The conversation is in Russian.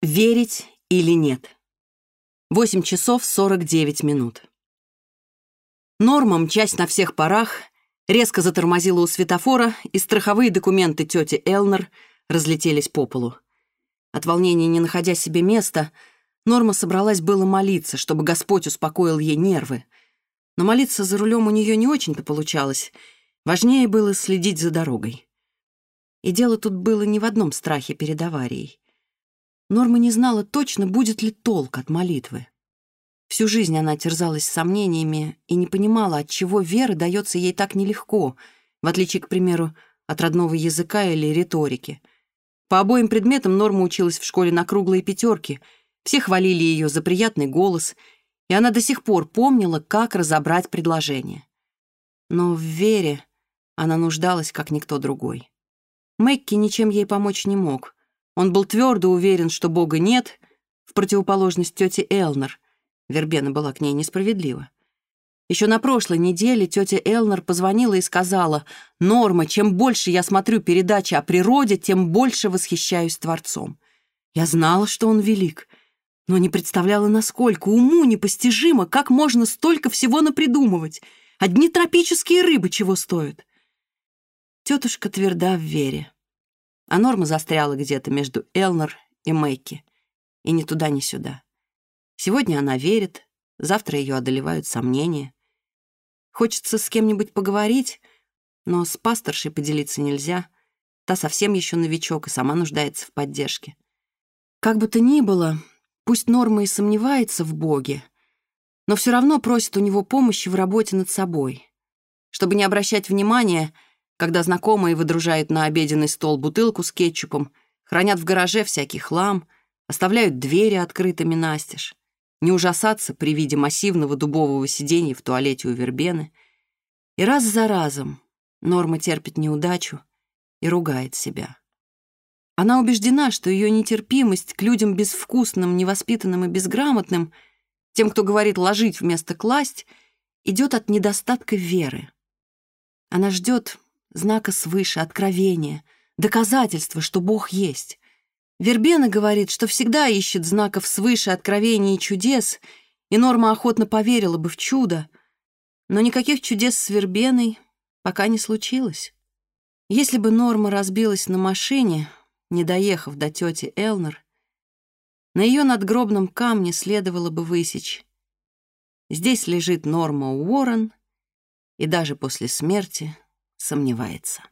Верить или нет? 8 часов 49 минут. Норма, часть на всех парах, резко затормозила у светофора, и страховые документы тети Элнер разлетелись по полу. От волнения не находя себе места, Норма собралась было молиться, чтобы Господь успокоил ей нервы. Но молиться за рулем у нее не очень-то получалось. Важнее было следить за дорогой. И дело тут было не в одном страхе перед аварией. Норма не знала точно, будет ли толк от молитвы. Всю жизнь она терзалась сомнениями и не понимала, от чего вера дается ей так нелегко, в отличие, к примеру, от родного языка или риторики. По обоим предметам Норма училась в школе на круглые пятерки. Все хвалили ее за приятный голос, и она до сих пор помнила, как разобрать предложение. Но в вере она нуждалась, как никто другой. Мэкки ничем ей помочь не мог — он был твердо уверен, что Бога нет, в противоположность тете Элнер. Вербена была к ней несправедлива. Еще на прошлой неделе тетя Элнер позвонила и сказала, «Норма, чем больше я смотрю передачи о природе, тем больше восхищаюсь Творцом. Я знала, что он велик, но не представляла, насколько уму непостижимо, как можно столько всего напридумывать. Одни тропические рыбы чего стоят?» Тетушка тверда в вере. А Норма застряла где-то между Элнер и Мэйки. И ни туда, ни сюда. Сегодня она верит, завтра ее одолевают сомнения. Хочется с кем-нибудь поговорить, но с пасторшей поделиться нельзя. Та совсем еще новичок и сама нуждается в поддержке. Как бы то ни было, пусть Норма и сомневается в Боге, но все равно просит у него помощи в работе над собой. Чтобы не обращать внимания — когда знакомые выдружают на обеденный стол бутылку с кетчупом, хранят в гараже всякий хлам, оставляют двери открытыми настежь. Не ужасаться при виде массивного дубового сиденья в туалете у вербены. И раз за разом Норма терпит неудачу и ругает себя. Она убеждена, что ее нетерпимость к людям безвкусным, невоспитанным и безграмотным, тем, кто говорит «ложить» вместо «класть», идет от недостатка веры. Она ждет, знака свыше откровения, доказательства, что Бог есть. Вербена говорит, что всегда ищет знаков свыше откровений и чудес, и Норма охотно поверила бы в чудо. Но никаких чудес с Вербеной пока не случилось. Если бы Норма разбилась на машине, не доехав до тети Элнер, на ее надгробном камне следовало бы высечь. Здесь лежит Норма Уоррен, и даже после смерти сомневается.